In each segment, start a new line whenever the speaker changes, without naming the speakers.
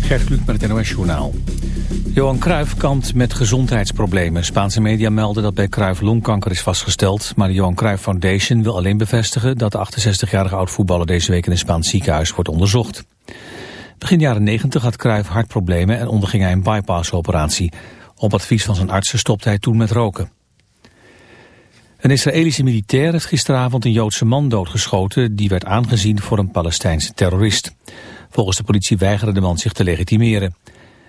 Gert Kluk met het NOS Journaal. Johan Cruijff kampt met gezondheidsproblemen. Spaanse media melden dat bij Cruijff longkanker is vastgesteld... maar de Johan Cruijff Foundation wil alleen bevestigen... dat de 68-jarige oud-voetballer deze week in een Spaans ziekenhuis wordt onderzocht. Begin jaren 90 had Cruijff hartproblemen en onderging hij een bypassoperatie. Op advies van zijn artsen stopte hij toen met roken. Een Israëlische militair heeft gisteravond een Joodse man doodgeschoten... die werd aangezien voor een Palestijnse terrorist. Volgens de politie weigerde de man zich te legitimeren.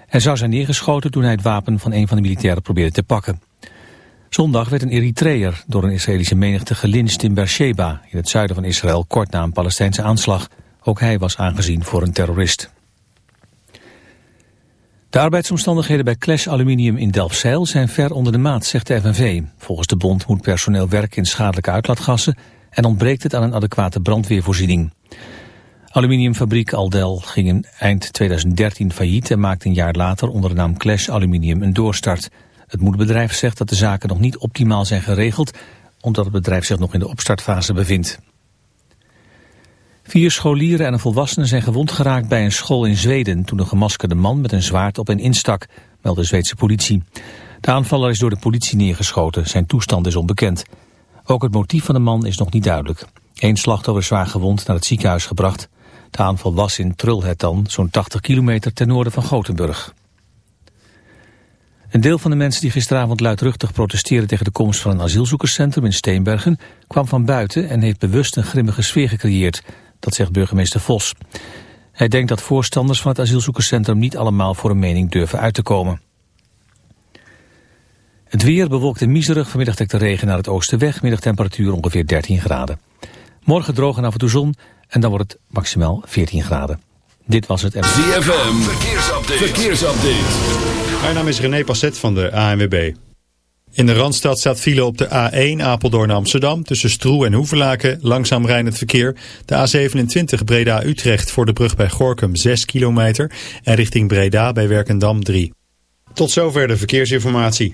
Hij zou zijn neergeschoten toen hij het wapen van een van de militairen probeerde te pakken. Zondag werd een Eritreër door een Israëlische menigte gelinst in Beersheba... in het zuiden van Israël kort na een Palestijnse aanslag. Ook hij was aangezien voor een terrorist. De arbeidsomstandigheden bij Clash Aluminium in Delfzijl zijn ver onder de maat, zegt de FNV. Volgens de bond moet personeel werken in schadelijke uitlaatgassen en ontbreekt het aan een adequate brandweervoorziening. Aluminiumfabriek Aldel ging in eind 2013 failliet en maakte een jaar later onder de naam Clash Aluminium een doorstart. Het moederbedrijf zegt dat de zaken nog niet optimaal zijn geregeld, omdat het bedrijf zich nog in de opstartfase bevindt. Vier scholieren en een volwassene zijn gewond geraakt bij een school in Zweden... toen een gemaskerde man met een zwaard op hen instak, meldde de Zweedse politie. De aanvaller is door de politie neergeschoten. Zijn toestand is onbekend. Ook het motief van de man is nog niet duidelijk. Eén slachtoffer zwaar gewond naar het ziekenhuis gebracht. De aanval was in Trulhetan, zo'n 80 kilometer ten noorden van Gothenburg. Een deel van de mensen die gisteravond luidruchtig protesteerden tegen de komst van een asielzoekerscentrum in Steenbergen kwam van buiten en heeft bewust een grimmige sfeer gecreëerd. Dat zegt burgemeester Vos. Hij denkt dat voorstanders van het asielzoekerscentrum niet allemaal voor een mening durven uit te komen. Het weer bewolkt en miserig. Vanmiddag trekt regen naar het oosten weg. Middagtemperatuur ongeveer 13 graden. Morgen droog en af en toe zon. En dan wordt het maximaal 14 graden. Dit was het...
ZFM. Verkeersupdate. Verkeersupdate.
Mijn naam is René Passet van de ANWB. In de Randstad staat file op de A1 Apeldoorn Amsterdam tussen Stroe en Hoevelaken, langzaam rijdend verkeer. De A27 Breda-Utrecht voor de brug bij Gorkum 6 kilometer en richting Breda bij Werkendam 3. Tot zover de verkeersinformatie.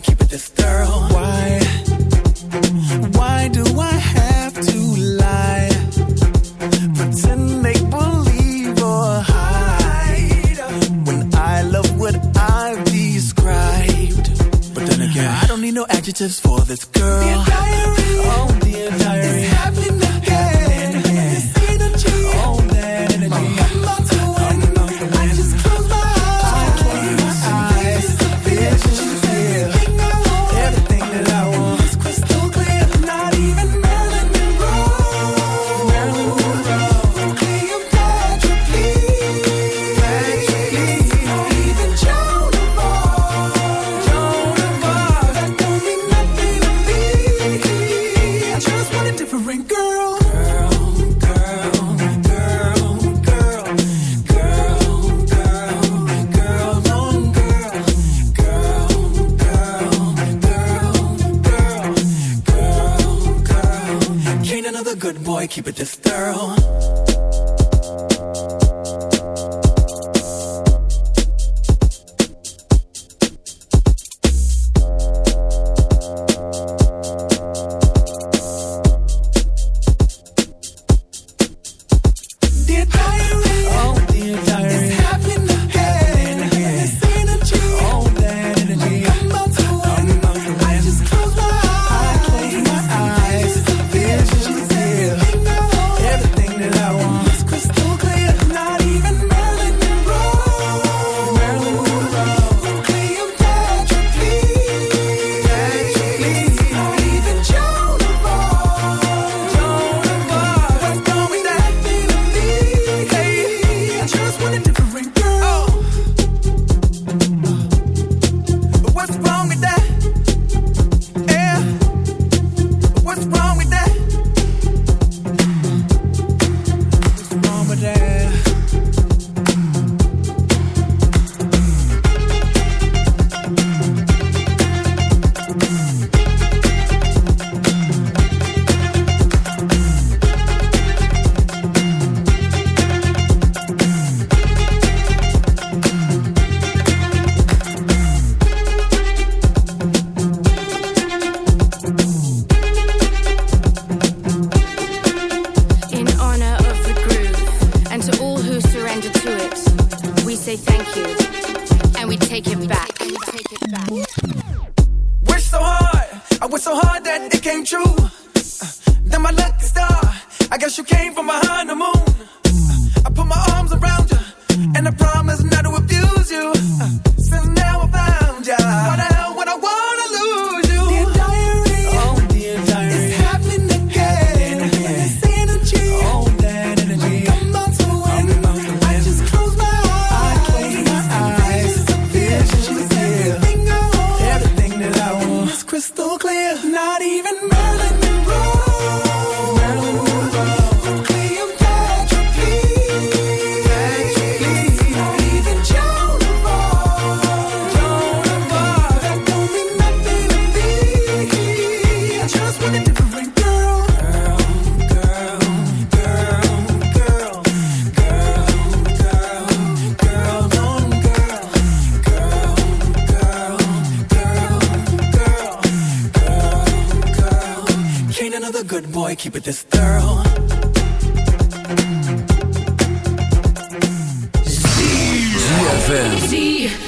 Keep it this good boy, keep it this thorough.
ZFM.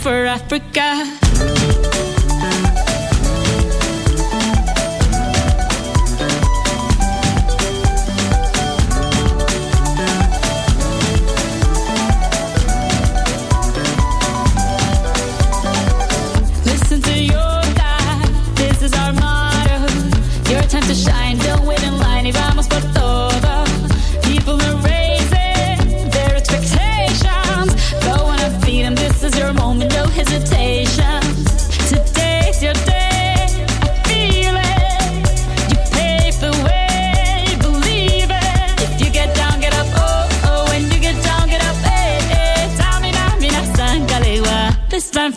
for Africa.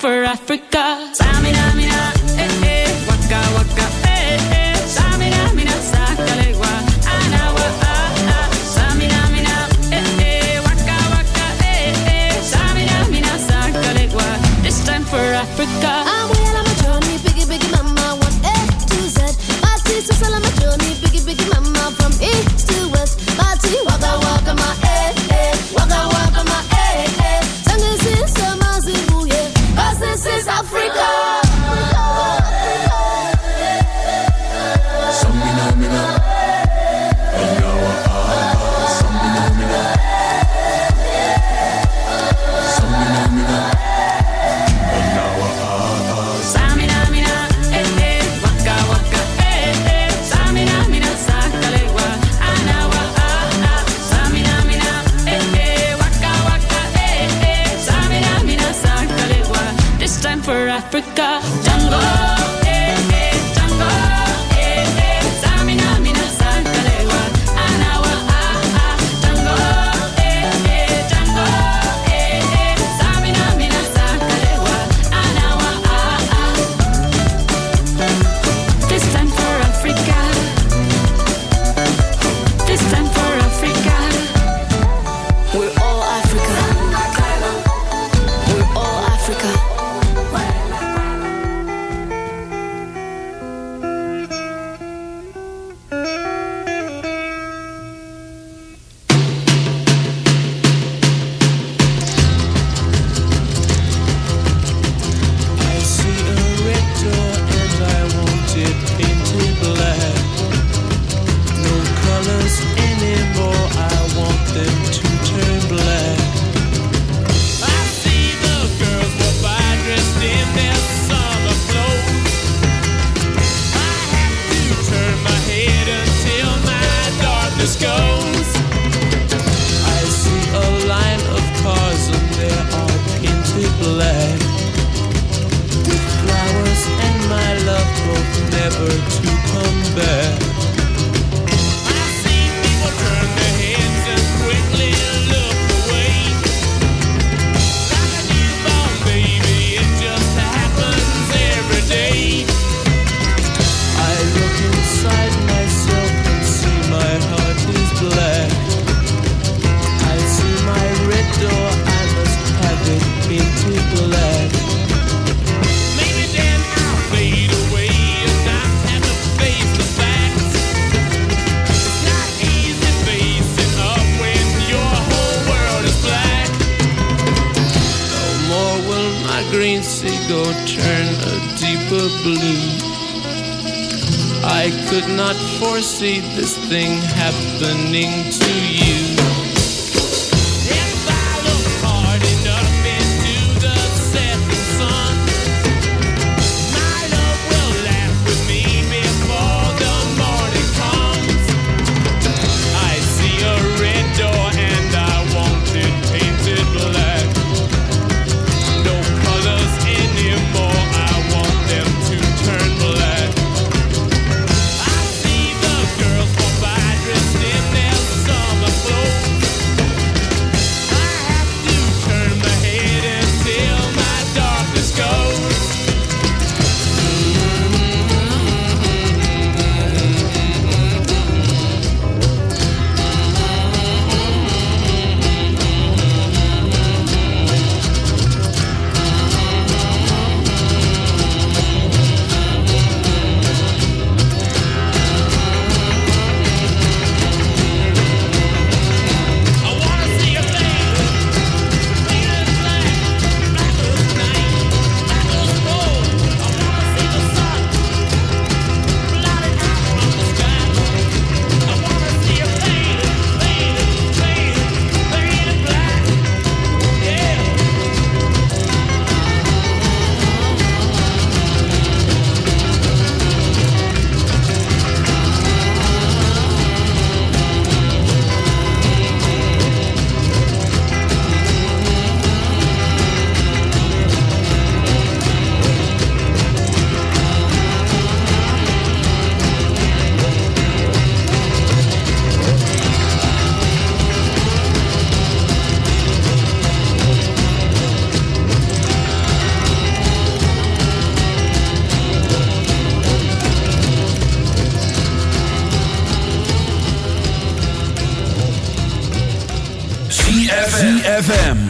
for Africa.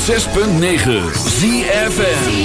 106.9 ZFN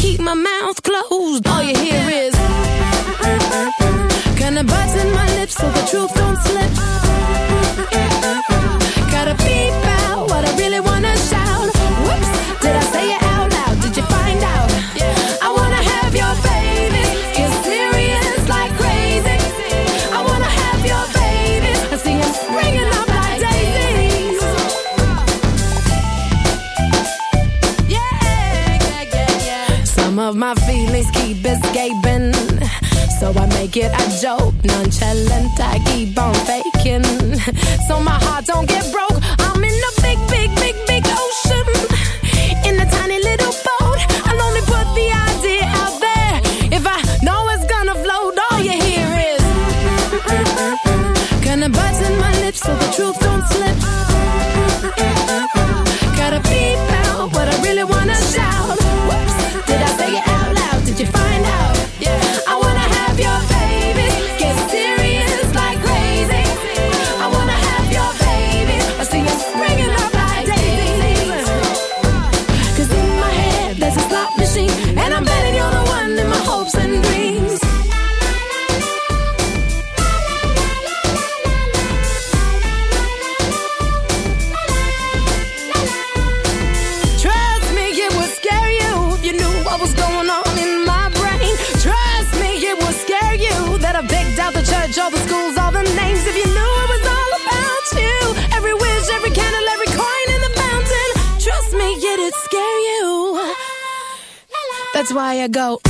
keep my mind always keep escaping. So I make it a joke, nonchalant. I keep on faking. So my heart don't get broke why I go.